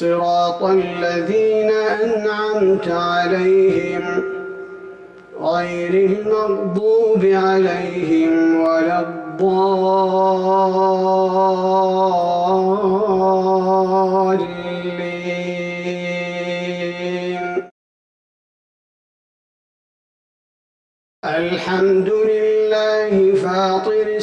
صراط الذين أنعمت عليهم غير المغضوب عليهم ولا الضالين. الحمد لله فاطر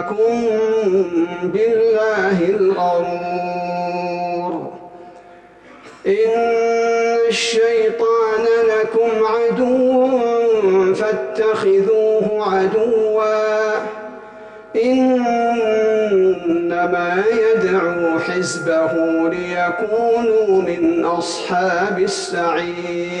يغرنكم بالله الغرور إن الشيطان لكم عدو فاتخذوه عدوا إنما يدعو حزبه ليكونوا من أصحاب السعير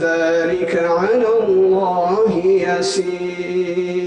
ذلك على الله يسير.